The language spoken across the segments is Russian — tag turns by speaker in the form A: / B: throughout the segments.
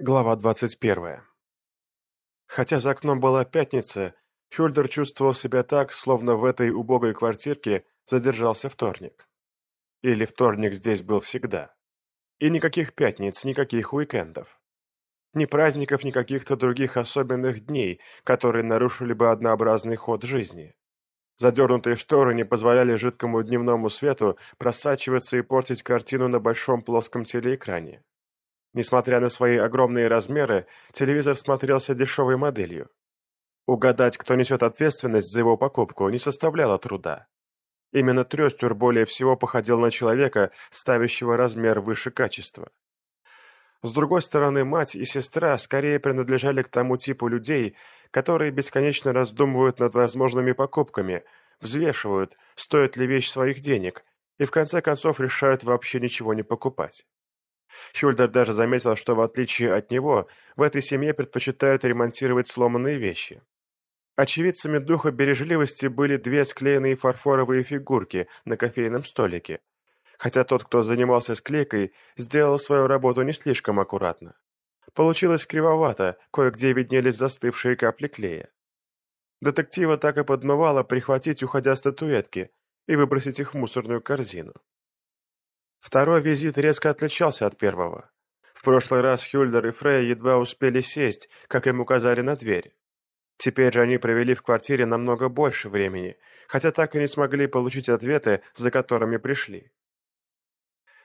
A: Глава двадцать первая. Хотя за окном была пятница, Хюльдер чувствовал себя так, словно в этой убогой квартирке задержался вторник. Или вторник здесь был всегда. И никаких пятниц, никаких уикендов. Ни праздников, ни каких-то других особенных дней, которые нарушили бы однообразный ход жизни. Задернутые шторы не позволяли жидкому дневному свету просачиваться и портить картину на большом плоском телеэкране. Несмотря на свои огромные размеры, телевизор смотрелся дешевой моделью. Угадать, кто несет ответственность за его покупку, не составляло труда. Именно Трестер более всего походил на человека, ставящего размер выше качества. С другой стороны, мать и сестра скорее принадлежали к тому типу людей, которые бесконечно раздумывают над возможными покупками, взвешивают, стоит ли вещь своих денег, и в конце концов решают вообще ничего не покупать. Хюльдер даже заметил, что в отличие от него, в этой семье предпочитают ремонтировать сломанные вещи. Очевидцами духа бережливости были две склеенные фарфоровые фигурки на кофейном столике, хотя тот, кто занимался склейкой, сделал свою работу не слишком аккуратно. Получилось кривовато, кое-где виднелись застывшие капли клея. Детектива так и подмывало прихватить, уходя статуэтки, и выбросить их в мусорную корзину. Второй визит резко отличался от первого. В прошлый раз Хюльдер и Фрей едва успели сесть, как им указали на дверь. Теперь же они провели в квартире намного больше времени, хотя так и не смогли получить ответы, за которыми пришли.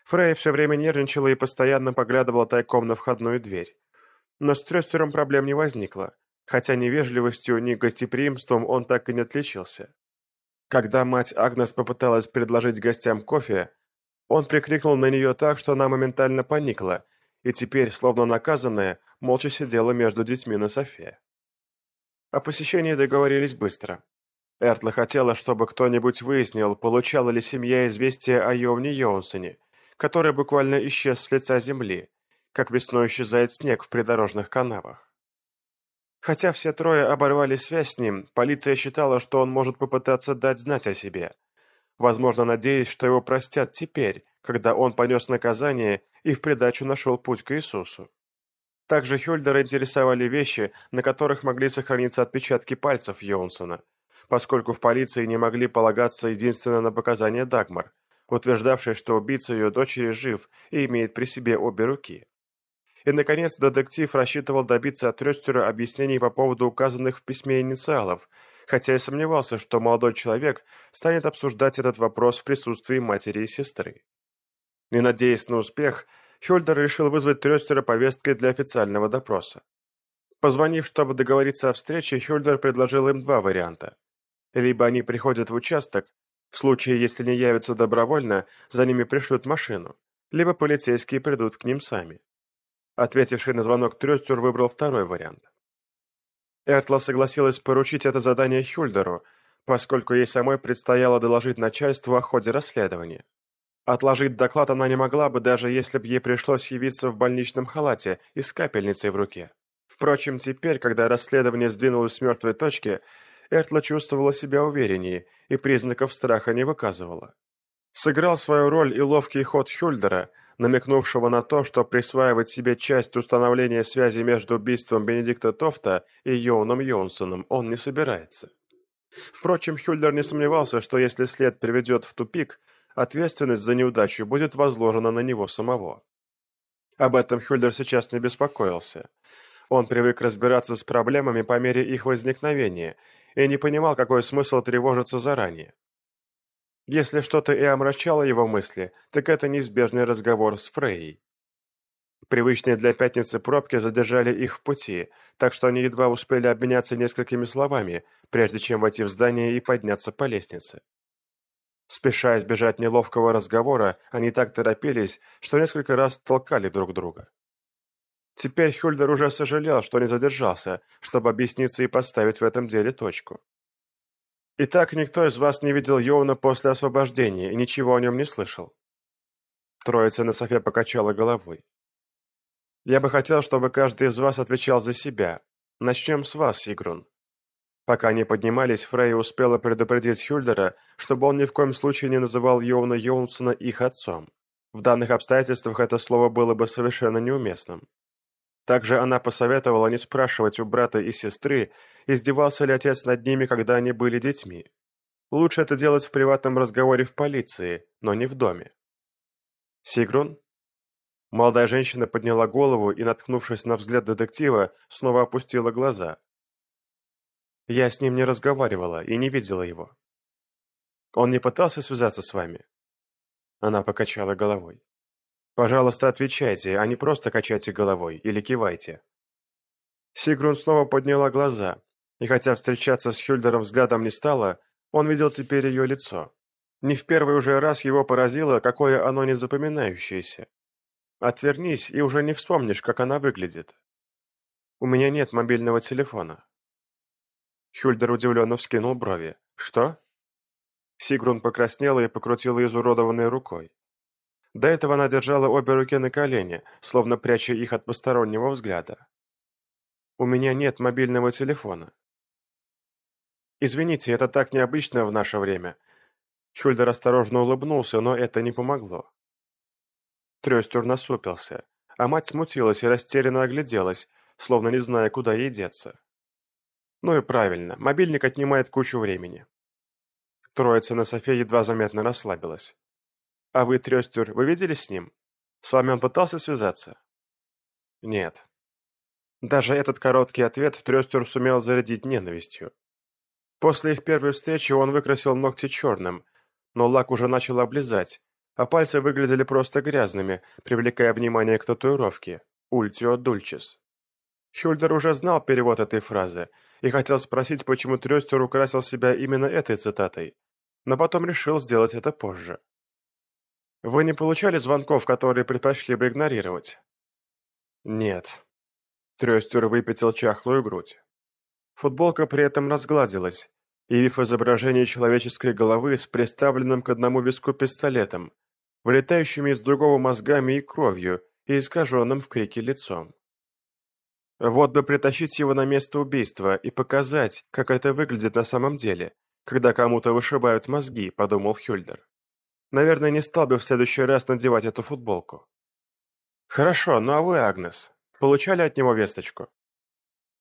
A: Фрей все время нервничала и постоянно поглядывала тайком на входную дверь. Но с Трестером проблем не возникло, хотя ни вежливостью, ни гостеприимством он так и не отличился. Когда мать Агнес попыталась предложить гостям кофе, он прикрикнул на нее так, что она моментально поникла, и теперь, словно наказанная, молча сидела между детьми на софе. О посещении договорились быстро. Эртла хотела, чтобы кто-нибудь выяснил, получала ли семья известие о Йовне Йонсоне, который буквально исчез с лица земли, как весной исчезает снег в придорожных канавах. Хотя все трое оборвали связь с ним, полиция считала, что он может попытаться дать знать о себе – возможно, надеясь, что его простят теперь, когда он понес наказание и в придачу нашел путь к Иисусу. Также Хюльдера интересовали вещи, на которых могли сохраниться отпечатки пальцев Йонсона, поскольку в полиции не могли полагаться единственно на показания Дагмар, утверждавшей, что убийца ее дочери жив и имеет при себе обе руки. И, наконец, детектив рассчитывал добиться от Трестера объяснений по поводу указанных в письме инициалов, хотя и сомневался, что молодой человек станет обсуждать этот вопрос в присутствии матери и сестры. Не надеясь на успех, Хюльдер решил вызвать Трёстера повесткой для официального допроса. Позвонив, чтобы договориться о встрече, Хюльдер предложил им два варианта. Либо они приходят в участок, в случае, если не явятся добровольно, за ними пришлют машину, либо полицейские придут к ним сами. Ответивший на звонок Трёстер выбрал второй вариант. Эртла согласилась поручить это задание Хюльдеру, поскольку ей самой предстояло доложить начальству о ходе расследования. Отложить доклад она не могла бы, даже если бы ей пришлось явиться в больничном халате и с капельницей в руке. Впрочем, теперь, когда расследование сдвинулось с мертвой точки, Эртла чувствовала себя увереннее и признаков страха не выказывала. Сыграл свою роль и ловкий ход Хюльдера, намекнувшего на то, что присваивать себе часть установления связи между убийством Бенедикта Тофта и Йоуном Йонсоном он не собирается. Впрочем, Хюльдер не сомневался, что если след приведет в тупик, ответственность за неудачу будет возложена на него самого. Об этом Хюльдер сейчас не беспокоился. Он привык разбираться с проблемами по мере их возникновения и не понимал, какой смысл тревожиться заранее. Если что-то и омрачало его мысли, так это неизбежный разговор с Фрейей. Привычные для пятницы пробки задержали их в пути, так что они едва успели обменяться несколькими словами, прежде чем войти в здание и подняться по лестнице. Спеша избежать неловкого разговора, они так торопились, что несколько раз толкали друг друга. Теперь Хюльдер уже сожалел, что не задержался, чтобы объясниться и поставить в этом деле точку. Итак, никто из вас не видел Йоуна после освобождения и ничего о нем не слышал. Троица на софе покачала головой. Я бы хотел, чтобы каждый из вас отвечал за себя. Начнем с вас, Сигрун. Пока они поднимались, Фрей успела предупредить Хюльдера, чтобы он ни в коем случае не называл Йоуна Йоунсона их отцом. В данных обстоятельствах это слово было бы совершенно неуместным. Также она посоветовала не спрашивать у брата и сестры, издевался ли отец над ними, когда они были детьми. Лучше это делать в приватном разговоре в полиции, но не в доме. «Сигрун?» Молодая женщина подняла голову и, наткнувшись на взгляд детектива, снова опустила глаза. «Я с ним не разговаривала и не видела его. Он не пытался связаться с вами?» Она покачала головой. «Пожалуйста, отвечайте, а не просто качайте головой или кивайте». Сигрун снова подняла глаза, и хотя встречаться с Хюльдером взглядом не стала, он видел теперь ее лицо. Не в первый уже раз его поразило, какое оно незапоминающееся. Отвернись, и уже не вспомнишь, как она выглядит. У меня нет мобильного телефона. Хюльдер удивленно вскинул брови. Что? Сигрун покраснела и покрутила изуродованной рукой. До этого она держала обе руки на колене, словно пряча их от постороннего взгляда. «У меня нет мобильного телефона». «Извините, это так необычно в наше время». Хюльдер осторожно улыбнулся, но это не помогло. Трестер насупился, а мать смутилась и растерянно огляделась, словно не зная, куда ей деться. Ну и правильно, мобильник отнимает кучу времени. Троица на софе едва заметно расслабилась. «А вы, Трестер, вы виделись с ним? С вами он пытался связаться?» «Нет». Даже этот короткий ответ Трестер сумел зарядить ненавистью. После их первой встречи он выкрасил ногти черным, но лак уже начал облизать, а пальцы выглядели просто грязными, привлекая внимание к татуировке «Ультио Дульчис». Хюльдер уже знал перевод этой фразы и хотел спросить, почему Трёстер украсил себя именно этой цитатой, но потом решил сделать это позже. «Вы не получали звонков, которые предпочли бы игнорировать?» «Нет». Трёстер выпятил чахлую грудь. Футболка при этом разгладилась, явив изображение человеческой головы с приставленным к одному виску пистолетом, вылетающими из другого мозгами и кровью, и искаженным в крике лицом. Вот бы притащить его на место убийства и показать, как это выглядит на самом деле, когда кому-то вышибают мозги, подумал Хюльдер. Наверное, не стал бы в следующий раз надевать эту футболку. Хорошо, ну а вы, Агнес, получали от него весточку?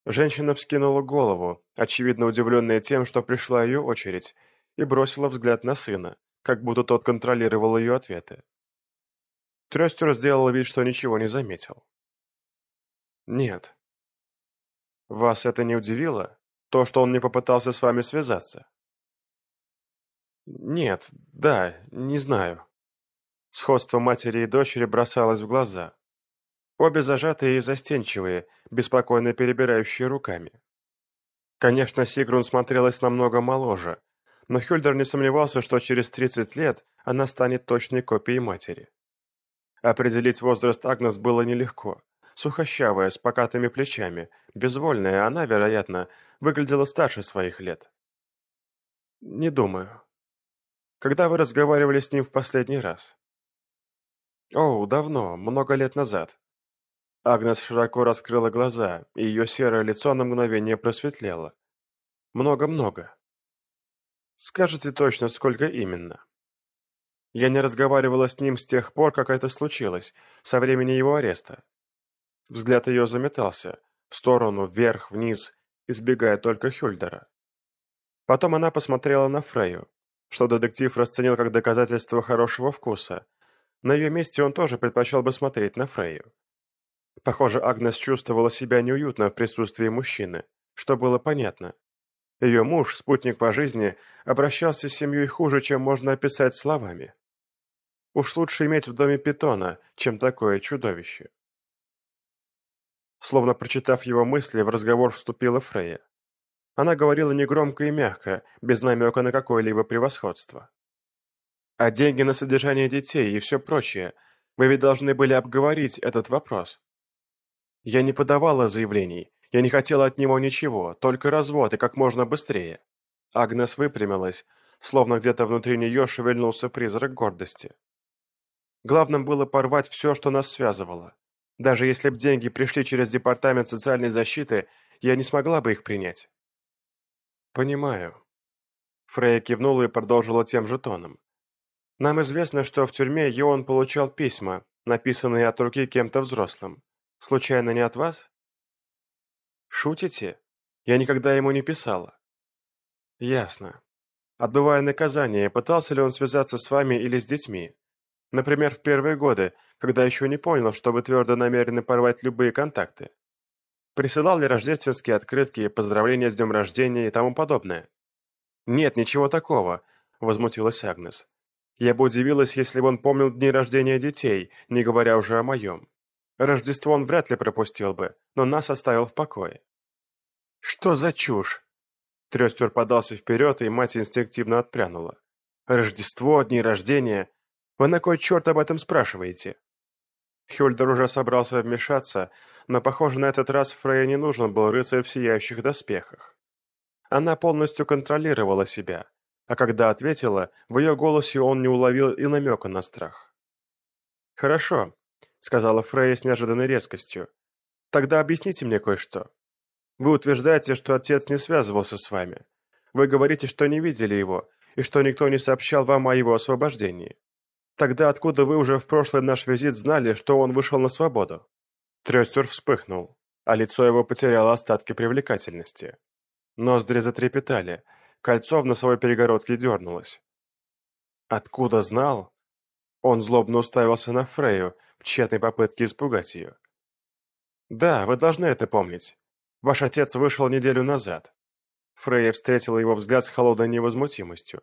A: Женщина вскинула голову, очевидно удивленная тем, что пришла ее очередь, и бросила взгляд на сына, как будто тот контролировал ее ответы. Трестер сделал вид, что ничего не заметил. «Нет». «Вас это не удивило? То, что он не попытался с вами связаться?» «Нет, да, не знаю». Сходство матери и дочери бросалось в глаза. Обе зажатые и застенчивые, беспокойно перебирающие руками. Конечно, Сигрун смотрелась намного моложе, но Хюльдер не сомневался, что через 30 лет она станет точной копией матери. Определить возраст Агнес было нелегко. Сухощавая, с покатыми плечами, безвольная, она, вероятно, выглядела старше своих лет. «Не думаю. Когда вы разговаривали с ним в последний раз?» «О, давно, много лет назад». Агнес широко раскрыла глаза, и ее серое лицо на мгновение просветлело. «Много-много. Скажите точно, сколько именно? Я не разговаривала с ним с тех пор, как это случилось, со времени его ареста. Взгляд ее заметался, в сторону, вверх, вниз, избегая только Хюльдера. Потом она посмотрела на Фрейю, что детектив расценил как доказательство хорошего вкуса. На ее месте он тоже предпочел бы смотреть на Фрейю. Похоже, Агнес чувствовала себя неуютно в присутствии мужчины, что было понятно. Ее муж, спутник по жизни, обращался с семьей хуже, чем можно описать словами. Уж лучше иметь в доме питона, чем такое чудовище. Словно прочитав его мысли, в разговор вступила Фрея. Она говорила негромко и мягко, без намека на какое-либо превосходство. «А деньги на содержание детей и все прочее, вы ведь должны были обговорить этот вопрос». Я не подавала заявлений, я не хотела от него ничего, только развод и как можно быстрее. Агнес выпрямилась, словно где-то внутри нее шевельнулся призрак гордости. Главным было порвать все, что нас связывало. Даже если б деньги пришли через департамент социальной защиты, я не смогла бы их принять. Понимаю. Фрейя кивнула и продолжила тем же тоном. Нам известно, что в тюрьме Йоан получал письма, написанные от руки кем-то взрослым. Случайно не от вас? Шутите? Я никогда ему не писала. Ясно. Отбывая наказание, пытался ли он связаться с вами или с детьми? Например, в первые годы, когда еще не понял, что вы твердо намерены порвать любые контакты. Присылал ли рождественские открытки, поздравления с днем рождения и тому подобное? Нет, ничего такого, возмутилась Агнес. Я бы удивилась, если бы он помнил дни рождения детей, не говоря уже о моем. Рождество он вряд ли пропустил бы, но нас оставил в покое. Что за чушь? Трестер подался вперед, и мать инстинктивно отпрянула. Рождество, дни рождения. Вы на кой черт об этом спрашиваете? Хюльдер уже собрался вмешаться, но, похоже, на этот раз Фрейя не нужен был рыцарь в сияющих доспехах. Она полностью контролировала себя, а когда ответила, в ее голосе он не уловил и намека на страх. «Хорошо», — сказала Фрейя с неожиданной резкостью. «Тогда объясните мне кое-что. Вы утверждаете, что отец не связывался с вами. Вы говорите, что не видели его, и что никто не сообщал вам о его освобождении. Тогда откуда вы уже в прошлый наш визит знали, что он вышел на свободу?» Трестер вспыхнул, а лицо его потеряло остатки привлекательности. Ноздри затрепетали, кольцо в носовой перегородке дернулось. «Откуда знал?» Он злобно уставился на Фрею в тщетной попытке испугать ее. «Да, вы должны это помнить. Ваш отец вышел неделю назад». Фрейя встретила его взгляд с холодной невозмутимостью.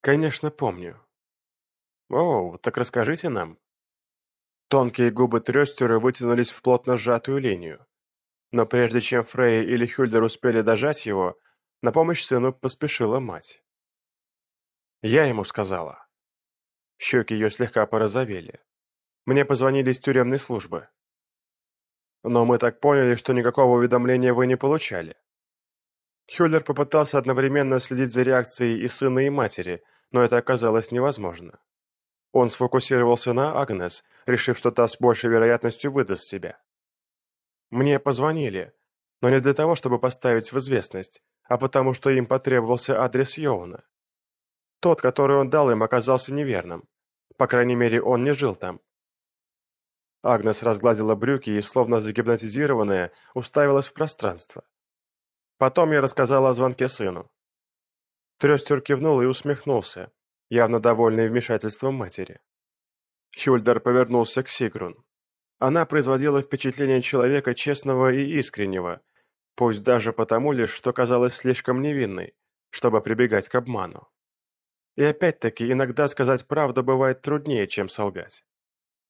A: «Конечно, помню». «О, так расскажите нам». Тонкие губы Трёстера вытянулись в плотно сжатую линию. Но прежде чем Фрейя или Хюльдер успели дожать его, на помощь сыну поспешила мать. Я ему сказала. Щеки ее слегка порозовели. Мне позвонили из тюремной службы. Но мы так поняли, что никакого уведомления вы не получали. Хюллер попытался одновременно следить за реакцией и сына, и матери, но это оказалось невозможно. Он сфокусировался на Агнес, решив, что та с большей вероятностью выдаст себя. Мне позвонили, но не для того, чтобы поставить в известность, а потому что им потребовался адрес Йоуна. Тот, который он дал им, оказался неверным. По крайней мере, он не жил там. Агнес разгладила брюки и, словно загипнотизированная, уставилась в пространство. Потом я рассказала о звонке сыну. Трестер кивнул и усмехнулся, явно довольный вмешательством матери. Хюльдер повернулся к Сигрун. Она производила впечатление человека честного и искреннего, пусть даже потому лишь, что казалась слишком невинной, чтобы прибегать к обману. И опять-таки, иногда сказать правду бывает труднее, чем солгать.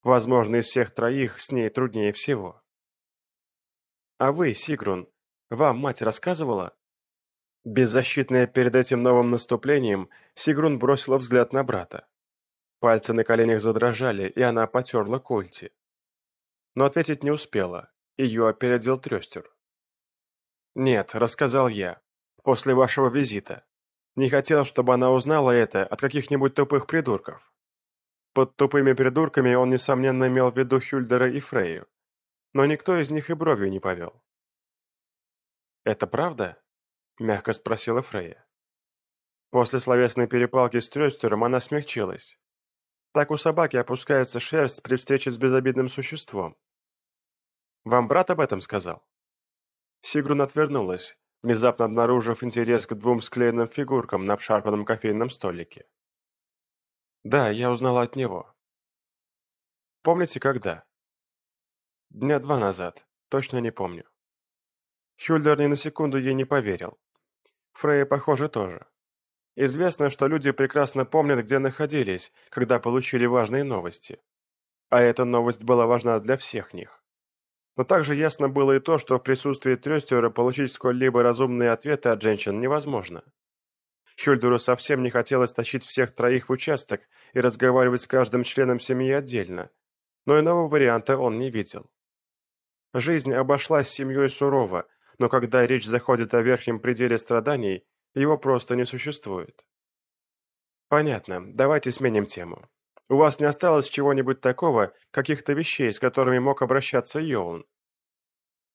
A: Возможно, из всех троих с ней труднее всего. А вы, Сигрун, вам мать рассказывала? Беззащитная перед этим новым наступлением, Сигрун бросила взгляд на брата. Пальцы на коленях задрожали, и она потерла кольти но ответить не успела. Ее опередил Трестер. «Нет», — рассказал я, — «после вашего визита. Не хотел, чтобы она узнала это от каких-нибудь тупых придурков». Под тупыми придурками он, несомненно, имел в виду Хюльдера и Фрейю, но никто из них и бровью не повел. «Это правда?» — мягко спросила Фрейя. После словесной перепалки с Трёстером она смягчилась. Так у собаки опускается шерсть при встрече с безобидным существом. Вам брат об этом сказал?» Сигрун отвернулась, внезапно обнаружив интерес к двум склеенным фигуркам на обшарпанном кофейном столике. «Да, я узнала от него». «Помните, когда?» «Дня два назад. Точно не помню». Хюльдер ни на секунду ей не поверил. Фрейя, похоже, тоже. Известно, что люди прекрасно помнят, где находились, когда получили важные новости. А эта новость была важна для всех них. Но также ясно было и то, что в присутствии Трёстера получить сколь-либо разумные ответы от женщин невозможно. Хюльдеру совсем не хотелось тащить всех троих в участок и разговаривать с каждым членом семьи отдельно, но иного варианта он не видел. Жизнь обошлась с семьей сурово, но когда речь заходит о верхнем пределе страданий, его просто не существует. Понятно, давайте сменим тему. У вас не осталось чего-нибудь такого, каких-то вещей, с которыми мог обращаться Йоун?»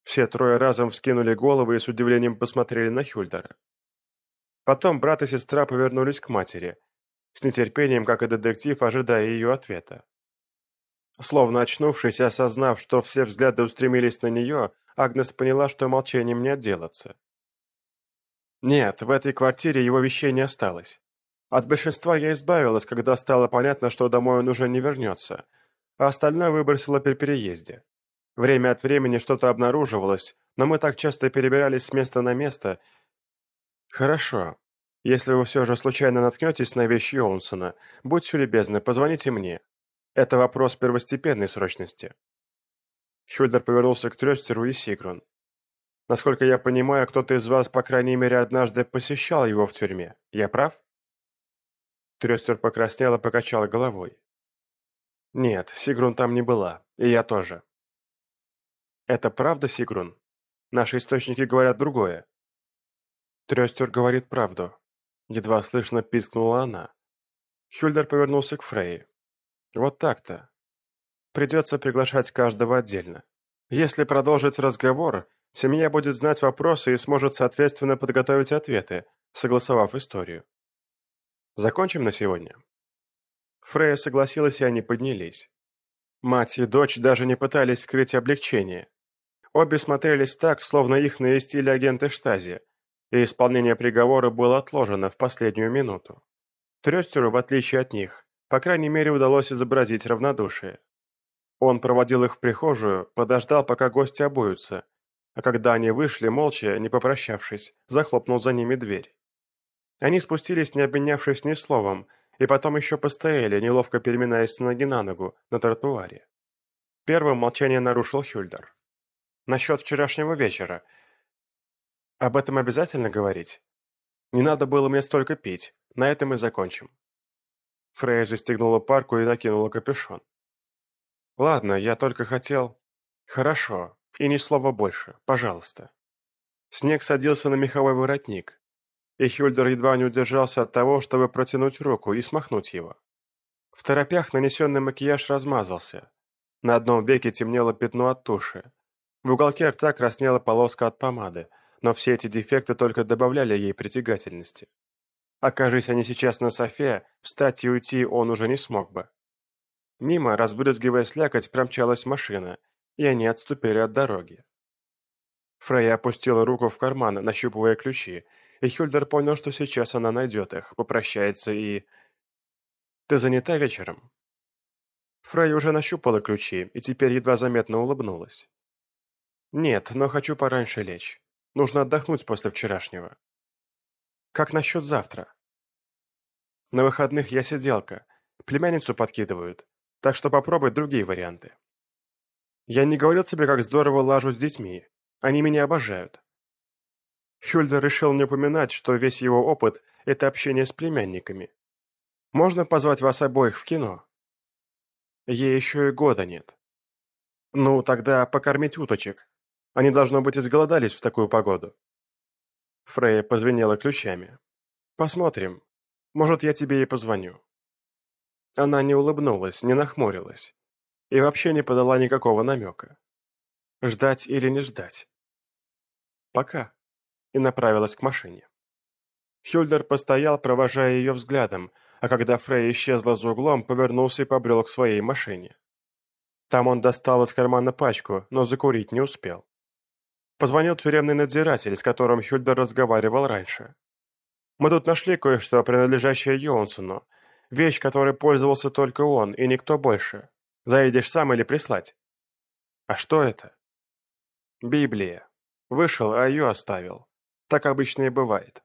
A: Все трое разом вскинули головы и с удивлением посмотрели на Хюльдера. Потом брат и сестра повернулись к матери, с нетерпением, как и детектив, ожидая ее ответа. Словно очнувшись и осознав, что все взгляды устремились на нее, Агнес поняла, что молчанием не отделаться. Нет, в этой квартире его вещей не осталось. От большинства я избавилась, когда стало понятно, что домой он уже не вернется, а остальное выбросила при переезде. Время от времени что-то обнаруживалось, но мы так часто перебирались с места на место. Хорошо. Если вы все же случайно наткнетесь на вещь Йоунсона, будьте любезны, позвоните мне. Это вопрос первостепенной срочности. Хюльдер повернулся к Трёстеру и Сигрун. Насколько я понимаю, кто-то из вас, по крайней мере, однажды посещал его в тюрьме. Я прав? Трёстер покраснел и покачал головой. Нет, Сигрун там не была, и я тоже. Это правда, Сигрун? Наши источники говорят другое. Трёстер говорит правду. Едва слышно пискнула она. Хюльдер повернулся к Фрей. Вот так-то. Придется приглашать каждого отдельно. Если продолжить разговор, семья будет знать вопросы и сможет соответственно подготовить ответы, согласовав историю. Закончим на сегодня?» Фрея согласилась, и они поднялись. Мать и дочь даже не пытались скрыть облегчение. Обе смотрелись так, словно их навестили агенты штази, и исполнение приговора было отложено в последнюю минуту. Трестеру, в отличие от них, по крайней мере, удалось изобразить равнодушие. Он проводил их в прихожую, подождал, пока гости обуются, а когда они вышли, молча, не попрощавшись, захлопнул за ними дверь. Они спустились, не обменявшись ни словом, и потом еще постояли, неловко переминаясь с ноги на ногу, на тротуаре. Первым молчание нарушил Хюльдер. «Насчет вчерашнего вечера. Об этом обязательно говорить? Не надо было мне столько пить, на этом и закончим». Фрея застегнула парку и накинула капюшон. «Ладно, я только хотел...» «Хорошо, и ни слова больше, пожалуйста». Снег садился на меховой воротник, и Хюльдер едва не удержался от того, чтобы протянуть руку и смахнуть его. В торопях нанесенный макияж размазался. На одном веке темнело пятно от туши. В уголке рта краснела полоска от помады, но все эти дефекты только добавляли ей притягательности. Окажись они сейчас на софе, встать и уйти он уже не смог бы. Мимо, разбрызгивая слякоть, промчалась машина, и они отступили от дороги. Фрейя опустила руку в карман, нащупывая ключи, и Хюльдер понял, что сейчас она найдет их, попрощается и... «Ты занята вечером?» Фрейя уже нащупала ключи и теперь едва заметно улыбнулась. «Нет, но хочу пораньше лечь. Нужно отдохнуть после вчерашнего». Как насчет завтра? На выходных я сиделка. Племянницу подкидывают. Так что попробуй другие варианты. Я не говорил тебе, как здорово лажу с детьми. Они меня обожают. Хюльдер решил не упоминать, что весь его опыт – это общение с племянниками. Можно позвать вас обоих в кино? Ей еще и года нет. Ну, тогда покормить уточек. Они, должно быть, изголодались в такую погоду. Фрея позвенела ключами. «Посмотрим. Может, я тебе и позвоню». Она не улыбнулась, не нахмурилась. И вообще не подала никакого намека. Ждать или не ждать? Пока. И направилась к машине. Хюльдер постоял, провожая ее взглядом, а когда Фрей исчезла за углом, повернулся и побрел к своей машине. Там он достал из кармана пачку, но закурить не успел. Позвонил тюремный надзиратель, с которым Хюльдер разговаривал раньше. «Мы тут нашли кое-что, принадлежащее Йонсону. Вещь, которой пользовался только он, и никто больше. Заедешь сам или прислать?» «А что это?» «Библия. Вышел, а ее оставил. Так обычно и бывает».